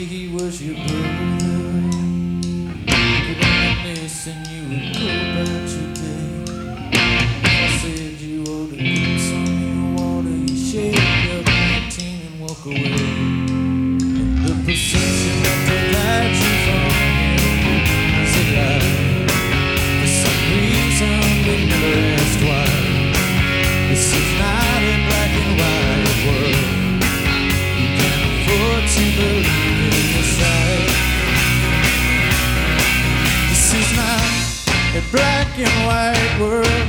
crazy he was your brother. But I'm missing you would go back today. I said you ought to put some new water, you shake up 19 and walk away. The perception of the light you found is a lie. For some reason we never asked why. This is not a black and white world. You can't afford to believe. black and white world.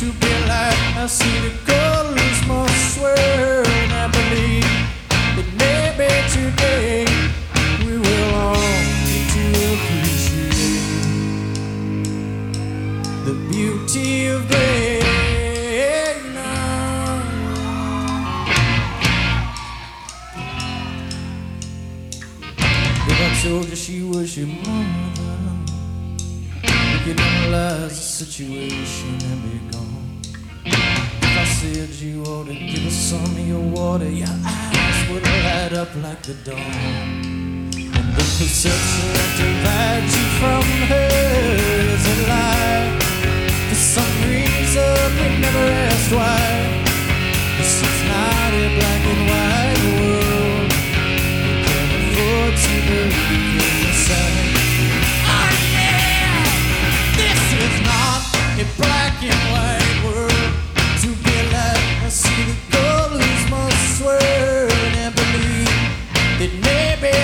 To be like I see the colors must swirl and I believe. That maybe today we will all get to appreciate the beauty of day If I told you she was your mother you analyze the situation and be gone. If I said you ought to give us some of your water, your eyes would light up like the dawn.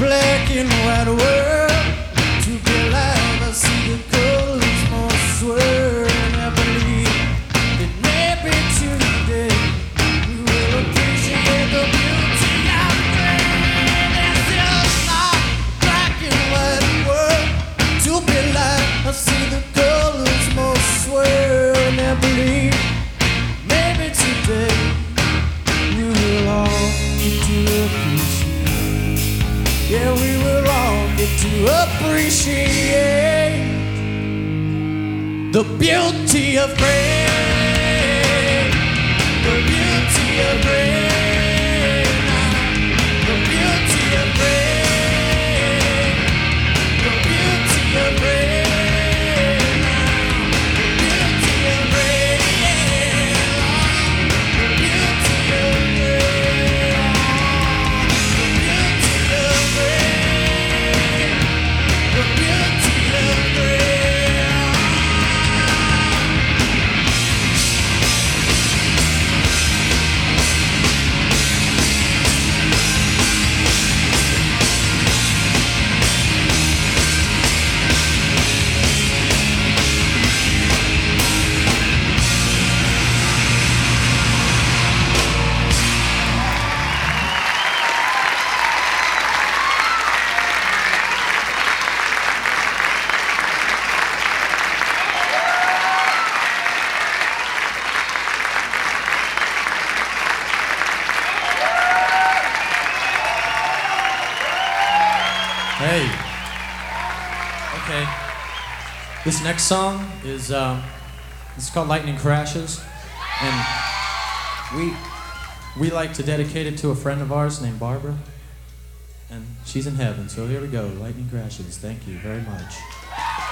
black and white world. to appreciate the beauty of grace. Hey. Okay. This next song is um, it's called Lightning Crashes, and we we like to dedicate it to a friend of ours named Barbara, and she's in heaven. So here we go. Lightning Crashes. Thank you very much.